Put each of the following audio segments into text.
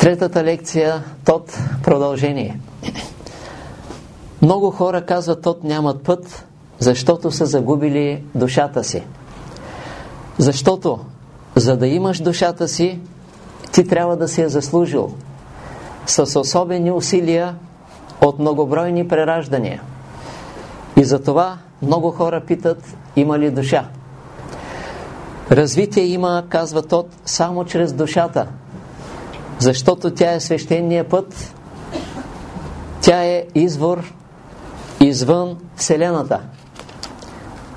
Третата лекция Тот продължение. Много хора казват Тот нямат път, защото са загубили душата си. Защото, за да имаш душата си, ти трябва да си я заслужил с особени усилия от многобройни прераждания. И затова много хора питат, има ли душа? Развитие има, казва Тот, само чрез душата – защото тя е свещения път, тя е извор извън Вселената.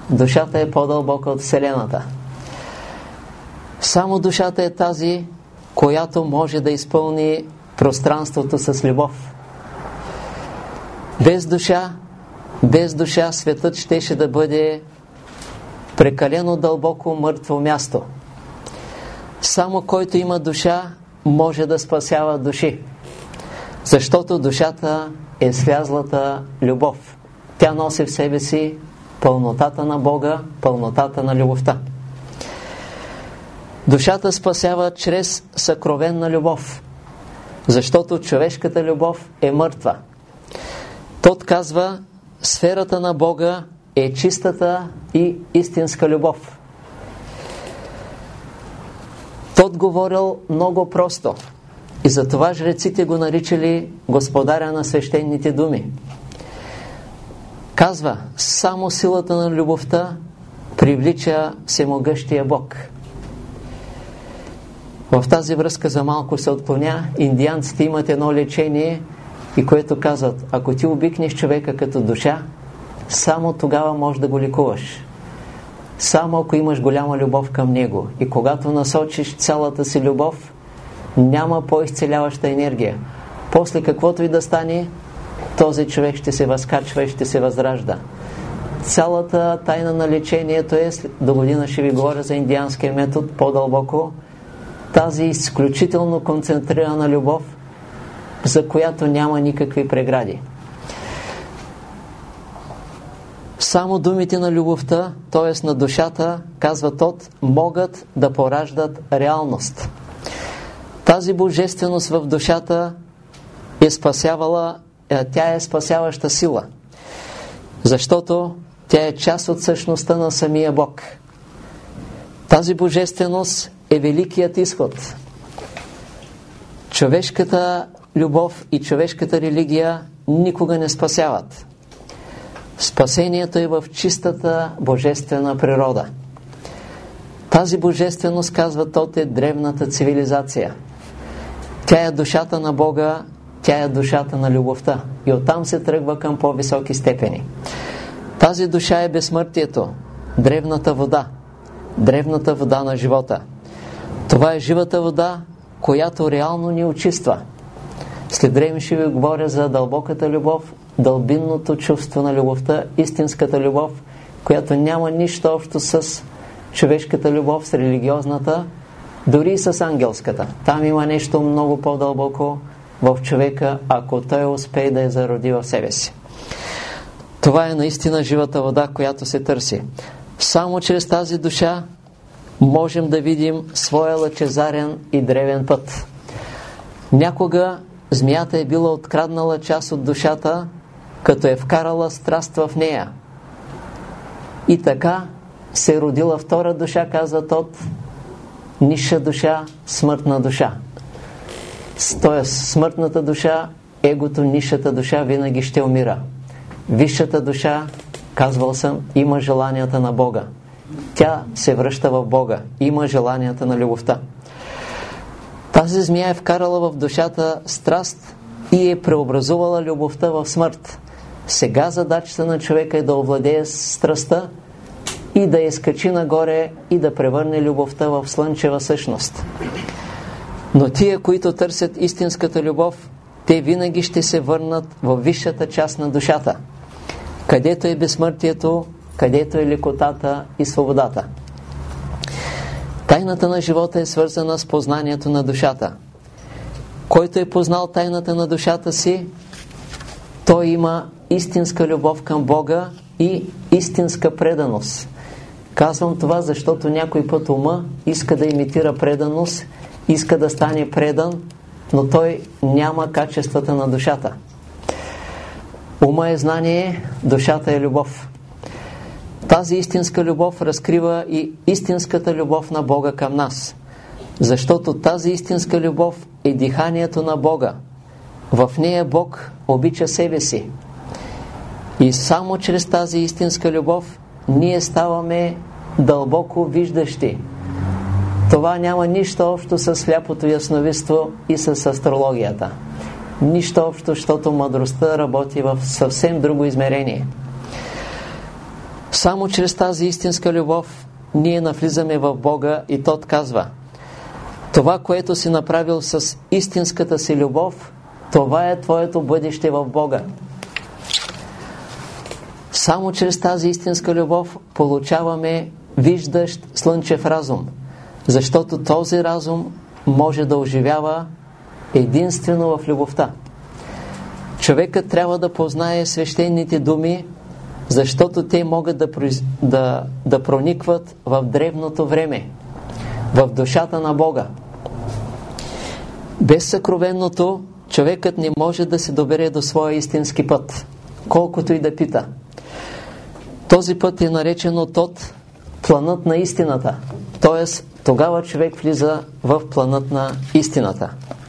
Душата е по-дълбока от Вселената. Само душата е тази, която може да изпълни пространството с любов. Без душа, без душа светът щеше да бъде прекалено дълбоко мъртво място. Само който има душа, може да спасява души. Защото душата е слязлата любов. Тя носи в себе си пълнотата на Бога, пълнотата на любовта. Душата спасява чрез съкровенна любов, защото човешката любов е мъртва. Тот казва, сферата на Бога е чистата и истинска любов. Тот говорил много просто. И затова жреците го наричали господаря на свещените думи. Казва, само силата на любовта привлича всемогъщия Бог. В тази връзка за малко се отклоня, индианците имат едно лечение и което казват, ако ти обикнеш човека като душа, само тогава можеш да го лекуваш само ако имаш голяма любов към него. И когато насочиш цялата си любов, няма по-изцеляваща енергия. После каквото и да стане, този човек ще се възкачва и ще се възражда. Цялата тайна на лечението е, до година ще ви говоря за индианския метод по-дълбоко, тази изключително концентрирана любов, за която няма никакви прегради. Само думите на любовта, т.е. на душата, казва Тот, могат да пораждат реалност. Тази божественост в душата е спасявала, е, тя е спасяваща сила. Защото тя е част от същността на самия Бог. Тази божественост е великият изход. Човешката любов и човешката религия никога не спасяват. Спасението е в чистата божествена природа. Тази божественост, казва Тот, е древната цивилизация. Тя е душата на Бога, тя е душата на любовта. И оттам се тръгва към по-високи степени. Тази душа е безсмъртието, древната вода, древната вода на живота. Това е живата вода, която реално ни очиства. След време ще ви говоря за дълбоката любов, дълбинното чувство на любовта, истинската любов, която няма нищо общо с човешката любов, с религиозната, дори и с ангелската. Там има нещо много по-дълбоко в човека, ако той успее да я зароди в себе си. Това е наистина живата вода, която се търси. Само чрез тази душа можем да видим своя лъчезарен и древен път. Някога змията е била откраднала част от душата, като е вкарала страст в нея. И така се е родила втора душа, казва Тот, ниша душа, смъртна душа. Тоест, смъртната душа, егото, нишата душа винаги ще умира. Висшата душа, казвал съм, има желанията на Бога. Тя се връща в Бога, има желанията на любовта. Тази змия е вкарала в душата страст и е преобразувала любовта в смърт. Сега задачата на човека е да овладее страстта и да я скачи нагоре и да превърне любовта в слънчева същност. Но тия, които търсят истинската любов, те винаги ще се върнат в висшата част на душата, където е безсмъртието, където е лекотата и свободата. Тайната на живота е свързана с познанието на душата. Който е познал тайната на душата си, той има истинска любов към Бога и истинска преданост. Казвам това, защото някой път ума иска да имитира преданост, иска да стане предан, но той няма качествата на душата. Ума е знание, душата е любов. Тази истинска любов разкрива и истинската любов на Бога към нас. Защото тази истинска любов е диханието на Бога. В нея Бог обича себе си. И само чрез тази истинска любов ние ставаме дълбоко виждащи. Това няма нищо общо с сляпото ясновидство и с астрологията. Нищо общо, защото мъдростта работи в съвсем друго измерение. Само чрез тази истинска любов ние навлизаме в Бога и Тот казва Това, което си направил с истинската си любов, това е твоето бъдеще в Бога. Само чрез тази истинска любов получаваме виждащ слънчев разум, защото този разум може да оживява единствено в любовта. Човекът трябва да познае свещените думи, защото те могат да, да, да проникват в древното време, в душата на Бога. Без съкровенното човекът не може да се добере до своя истински път, колкото и да пита. Този път е наречен от планът на истината, т.е. тогава човек влиза в планът на истината.